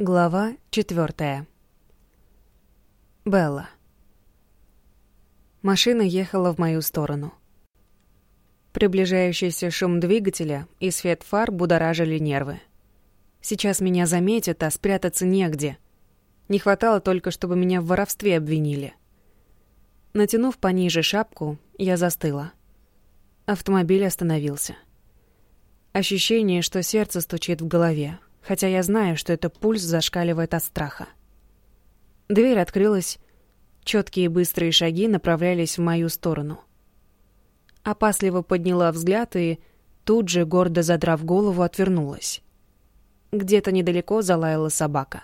Глава четвертая. Белла. Машина ехала в мою сторону. Приближающийся шум двигателя и свет фар будоражили нервы. Сейчас меня заметят, а спрятаться негде. Не хватало только, чтобы меня в воровстве обвинили. Натянув пониже шапку, я застыла. Автомобиль остановился. Ощущение, что сердце стучит в голове, хотя я знаю, что это пульс зашкаливает от страха. Дверь открылась, четкие быстрые шаги направлялись в мою сторону. Опасливо подняла взгляд и тут же, гордо задрав голову, отвернулась. Где-то недалеко залаяла собака.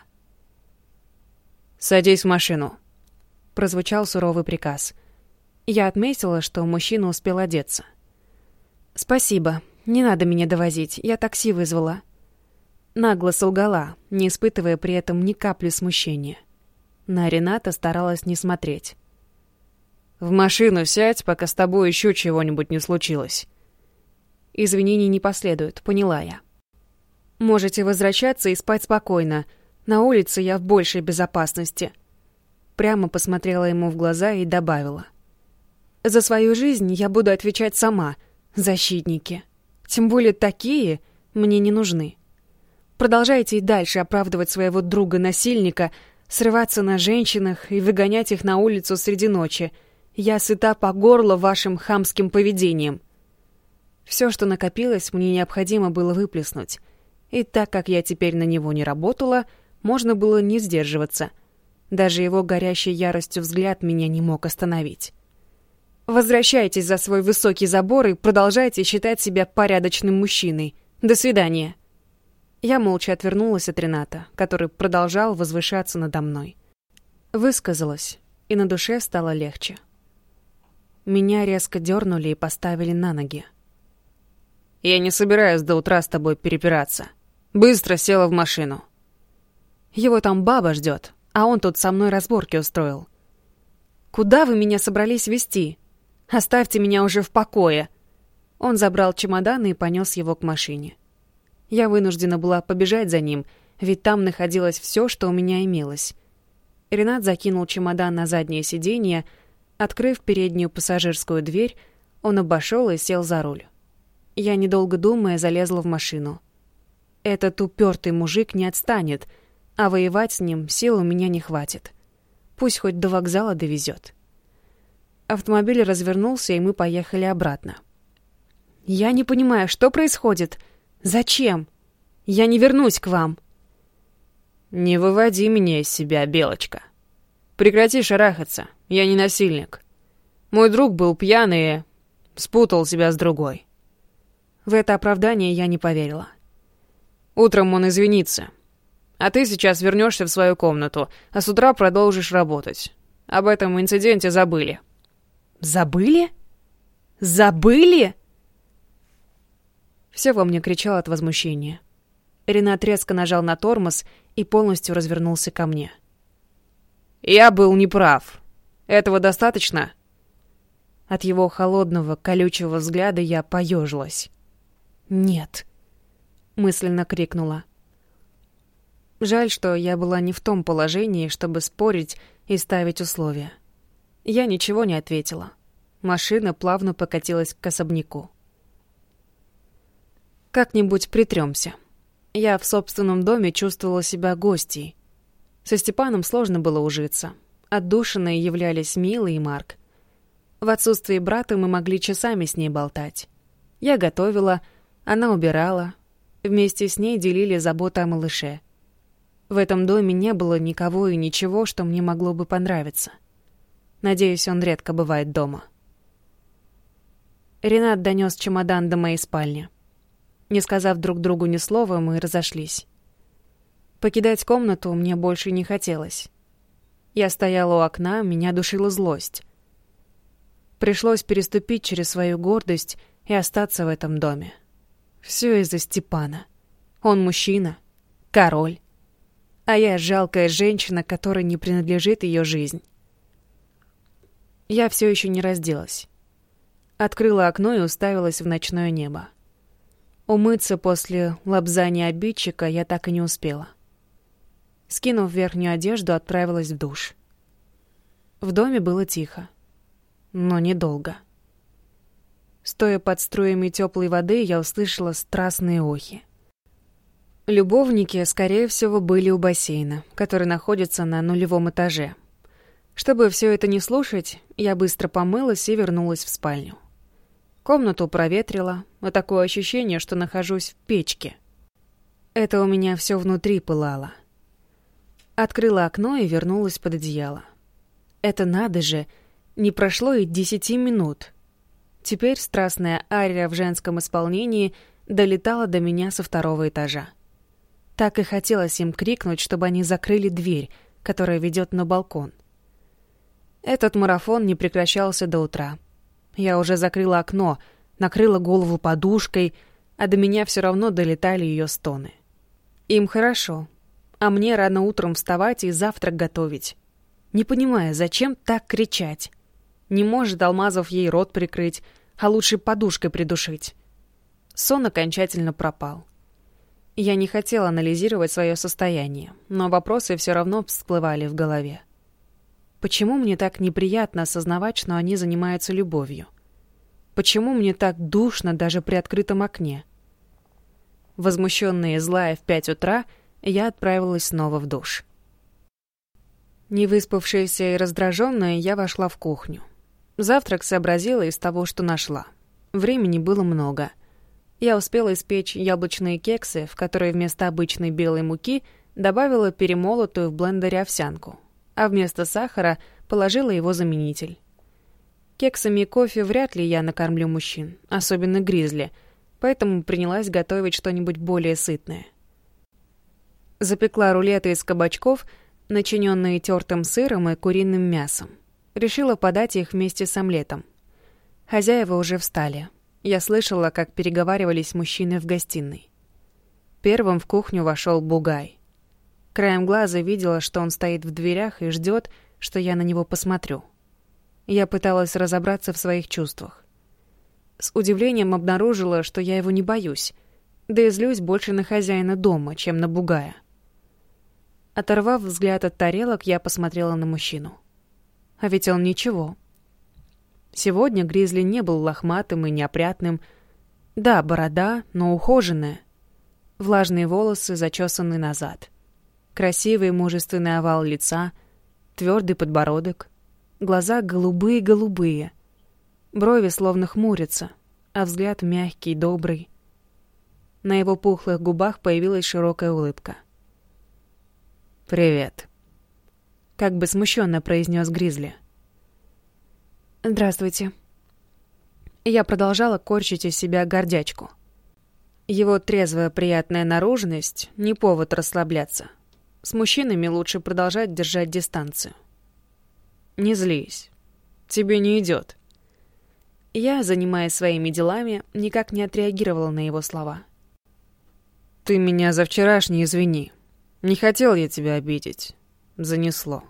«Садись в машину», — прозвучал суровый приказ. Я отметила, что мужчина успел одеться. «Спасибо, не надо меня довозить, я такси вызвала». Нагло солгала, не испытывая при этом ни капли смущения. На Рената старалась не смотреть. «В машину сядь, пока с тобой еще чего-нибудь не случилось». Извинений не последует, поняла я. «Можете возвращаться и спать спокойно. На улице я в большей безопасности». Прямо посмотрела ему в глаза и добавила. «За свою жизнь я буду отвечать сама, защитники. Тем более такие мне не нужны». Продолжайте и дальше оправдывать своего друга-насильника, срываться на женщинах и выгонять их на улицу среди ночи. Я сыта по горло вашим хамским поведением. Все, что накопилось, мне необходимо было выплеснуть. И так как я теперь на него не работала, можно было не сдерживаться. Даже его горящий яростью взгляд меня не мог остановить. Возвращайтесь за свой высокий забор и продолжайте считать себя порядочным мужчиной. До свидания. Я молча отвернулась от Рената, который продолжал возвышаться надо мной. Высказалась, и на душе стало легче. Меня резко дернули и поставили на ноги. «Я не собираюсь до утра с тобой перепираться. Быстро села в машину». «Его там баба ждет, а он тут со мной разборки устроил». «Куда вы меня собрались вести? Оставьте меня уже в покое!» Он забрал чемодан и понес его к машине. Я вынуждена была побежать за ним, ведь там находилось все, что у меня имелось. Ренат закинул чемодан на заднее сиденье, открыв переднюю пассажирскую дверь, он обошел и сел за руль. Я, недолго думая, залезла в машину. Этот упертый мужик не отстанет, а воевать с ним сил у меня не хватит. Пусть хоть до вокзала довезет. Автомобиль развернулся, и мы поехали обратно. «Я не понимаю, что происходит?» Зачем? Я не вернусь к вам. Не выводи меня из себя, Белочка. Прекрати шарахаться. Я не насильник. Мой друг был пьяный и спутал себя с другой. В это оправдание я не поверила. Утром он извинится. А ты сейчас вернешься в свою комнату, а с утра продолжишь работать. Об этом инциденте забыли. Забыли? Забыли? Все во мне кричало от возмущения. Ренат резко нажал на тормоз и полностью развернулся ко мне. «Я был неправ. Этого достаточно?» От его холодного, колючего взгляда я поежилась. «Нет», — мысленно крикнула. Жаль, что я была не в том положении, чтобы спорить и ставить условия. Я ничего не ответила. Машина плавно покатилась к особняку. Как-нибудь притремся. Я в собственном доме чувствовала себя гостьей. Со Степаном сложно было ужиться. Отдушиной являлись Мила и Марк. В отсутствие брата мы могли часами с ней болтать. Я готовила, она убирала. Вместе с ней делили заботу о малыше. В этом доме не было никого и ничего, что мне могло бы понравиться. Надеюсь, он редко бывает дома. Ренат донес чемодан до моей спальни. Не сказав друг другу ни слова, мы разошлись. Покидать комнату мне больше не хотелось. Я стояла у окна, меня душила злость. Пришлось переступить через свою гордость и остаться в этом доме. Все из-за Степана. Он мужчина, король. А я жалкая женщина, которой не принадлежит ее жизнь. Я все еще не разделась. Открыла окно и уставилась в ночное небо. Умыться после лобзания обидчика я так и не успела. Скинув верхнюю одежду, отправилась в душ. В доме было тихо, но недолго. Стоя под струями теплой воды, я услышала страстные охи. Любовники, скорее всего, были у бассейна, который находится на нулевом этаже. Чтобы все это не слушать, я быстро помылась и вернулась в спальню. Комнату проветрила, а такое ощущение, что нахожусь в печке. Это у меня все внутри пылало. Открыла окно и вернулась под одеяло. Это надо же, не прошло и десяти минут. Теперь страстная ария в женском исполнении долетала до меня со второго этажа. Так и хотелось им крикнуть, чтобы они закрыли дверь, которая ведет на балкон. Этот марафон не прекращался до утра. Я уже закрыла окно, накрыла голову подушкой, а до меня все равно долетали ее стоны. Им хорошо, а мне рано утром вставать и завтрак готовить. Не понимая, зачем так кричать. Не может Алмазов ей рот прикрыть, а лучше подушкой придушить. Сон окончательно пропал. Я не хотела анализировать свое состояние, но вопросы все равно всплывали в голове. Почему мне так неприятно осознавать, что они занимаются любовью? Почему мне так душно даже при открытом окне? Возмущенная и злая в пять утра, я отправилась снова в душ. Не выспавшаяся и раздраженная, я вошла в кухню. Завтрак сообразила из того, что нашла. Времени было много — я успела испечь яблочные кексы, в которые вместо обычной белой муки добавила перемолотую в блендере овсянку, а вместо сахара положила его заменитель. Кексами и кофе вряд ли я накормлю мужчин, особенно гризли, поэтому принялась готовить что-нибудь более сытное. Запекла рулеты из кабачков, начиненные тертым сыром и куриным мясом. Решила подать их вместе с омлетом. Хозяева уже встали. Я слышала, как переговаривались мужчины в гостиной. Первым в кухню вошел Бугай. Краем глаза видела, что он стоит в дверях и ждет, что я на него посмотрю. Я пыталась разобраться в своих чувствах. С удивлением обнаружила, что я его не боюсь, да и злюсь больше на хозяина дома, чем на Бугая. Оторвав взгляд от тарелок, я посмотрела на мужчину. А ведь он ничего. Сегодня Гризли не был лохматым и неопрятным. Да, борода, но ухоженная. Влажные волосы зачесаны назад. Красивый мужественный овал лица, твердый подбородок. Глаза голубые-голубые. Брови словно хмурятся, а взгляд мягкий, добрый. На его пухлых губах появилась широкая улыбка. «Привет», — как бы смущенно произнес Гризли. «Здравствуйте». Я продолжала корчить из себя гордячку. Его трезвая приятная наружность — не повод расслабляться. С мужчинами лучше продолжать держать дистанцию. «Не злись. Тебе не идет. Я, занимаясь своими делами, никак не отреагировала на его слова. «Ты меня за вчерашний извини. Не хотел я тебя обидеть. Занесло.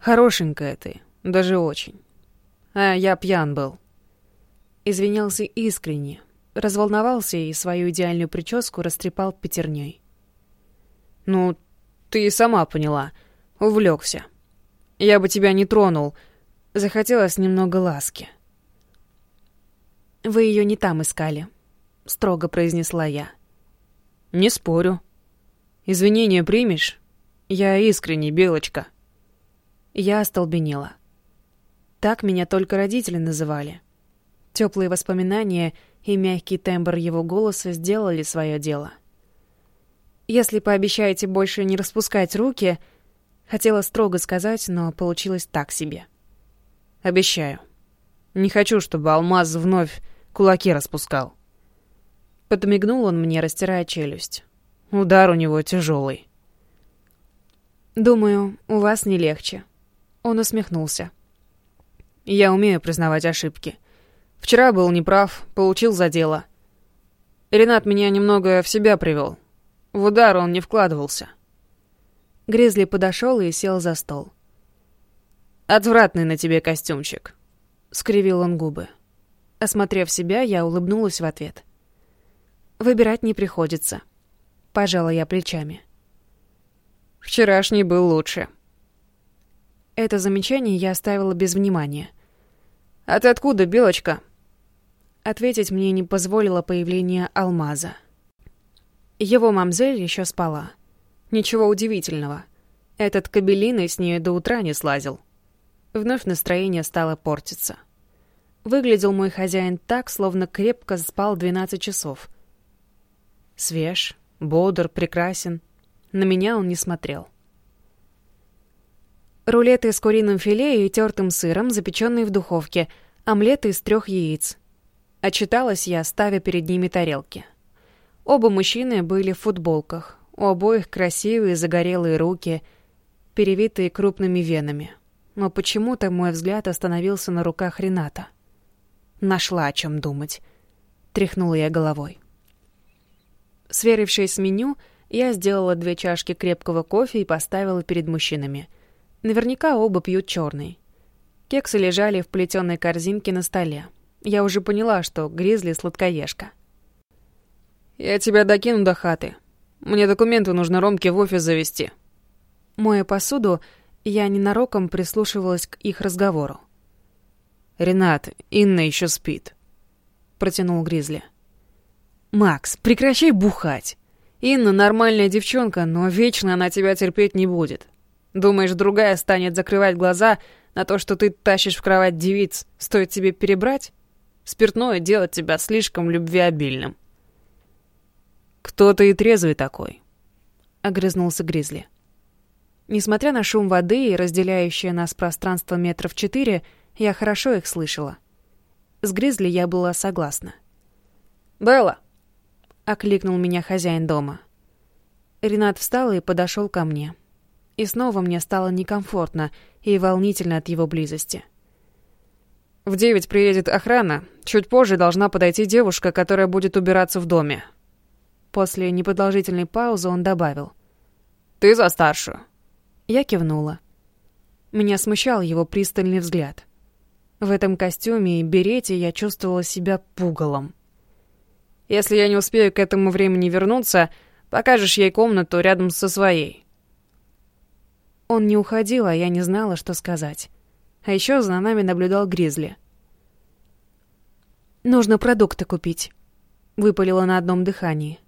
Хорошенькая ты, даже очень. А я пьян был. Извинялся искренне, разволновался и свою идеальную прическу растрепал пятерней. «Ну, ты и сама поняла. Увлекся. Я бы тебя не тронул. Захотелось немного ласки». «Вы ее не там искали», — строго произнесла я. «Не спорю. Извинения примешь? Я искренне, Белочка». Я остолбенела. Так меня только родители называли. Теплые воспоминания и мягкий тембр его голоса сделали свое дело. «Если пообещаете больше не распускать руки...» Хотела строго сказать, но получилось так себе. «Обещаю. Не хочу, чтобы Алмаз вновь кулаки распускал». Подмигнул он мне, растирая челюсть. Удар у него тяжелый. «Думаю, у вас не легче». Он усмехнулся. Я умею признавать ошибки. Вчера был неправ, получил за дело. Ренат меня немного в себя привел. В удар он не вкладывался. Гризли подошел и сел за стол. «Отвратный на тебе костюмчик», — скривил он губы. Осмотрев себя, я улыбнулась в ответ. «Выбирать не приходится». Пожала я плечами. Вчерашний был лучше. Это замечание я оставила без внимания. «А ты откуда, Белочка?» Ответить мне не позволило появление алмаза. Его мамзель еще спала. Ничего удивительного. Этот кабелиной с нее до утра не слазил. Вновь настроение стало портиться. Выглядел мой хозяин так, словно крепко спал 12 часов. Свеж, бодр, прекрасен. На меня он не смотрел. Рулеты с куриным филе и тертым сыром, запеченные в духовке, омлеты из трех яиц. Отчиталась я, ставя перед ними тарелки. Оба мужчины были в футболках. У обоих красивые загорелые руки, перевитые крупными венами. Но почему-то мой взгляд остановился на руках Рената. Нашла о чем думать. Тряхнула я головой. Сверившись с меню, я сделала две чашки крепкого кофе и поставила перед мужчинами. Наверняка оба пьют черный. Кексы лежали в плетеной корзинке на столе. Я уже поняла, что Гризли сладкоежка. «Я тебя докину до хаты. Мне документы нужно Ромке в офис завести». Моя посуду, я ненароком прислушивалась к их разговору. «Ренат, Инна еще спит», — протянул Гризли. «Макс, прекращай бухать. Инна нормальная девчонка, но вечно она тебя терпеть не будет. Думаешь, другая станет закрывать глаза на то, что ты тащишь в кровать девиц, стоит тебе перебрать? Спиртное делает тебя слишком любвеобильным. «Кто-то и трезвый такой», — огрызнулся Гризли. Несмотря на шум воды и разделяющее нас пространство метров четыре, я хорошо их слышала. С Гризли я была согласна. «Белла!» — окликнул меня хозяин дома. Ренат встал и подошел ко мне. И снова мне стало некомфортно и волнительно от его близости. «В девять приедет охрана. Чуть позже должна подойти девушка, которая будет убираться в доме. После непродолжительной паузы он добавил. «Ты за старшую». Я кивнула. Меня смущал его пристальный взгляд. В этом костюме и берете я чувствовала себя пугалом. «Если я не успею к этому времени вернуться, покажешь ей комнату рядом со своей». Он не уходил, а я не знала, что сказать. А еще за нами наблюдал Гризли. «Нужно продукты купить», — выпалила на одном дыхании.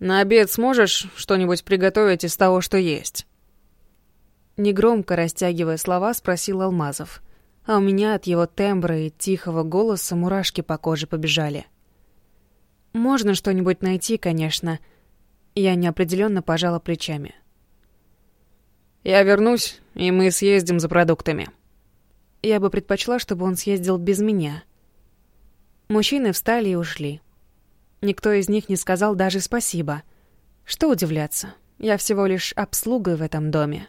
На обед сможешь что-нибудь приготовить из того, что есть?» Негромко растягивая слова, спросил Алмазов. А у меня от его тембра и тихого голоса мурашки по коже побежали. «Можно что-нибудь найти, конечно». Я неопределенно пожала плечами. «Я вернусь, и мы съездим за продуктами». Я бы предпочла, чтобы он съездил без меня. Мужчины встали и ушли. Никто из них не сказал даже спасибо. Что удивляться, я всего лишь обслуга в этом доме.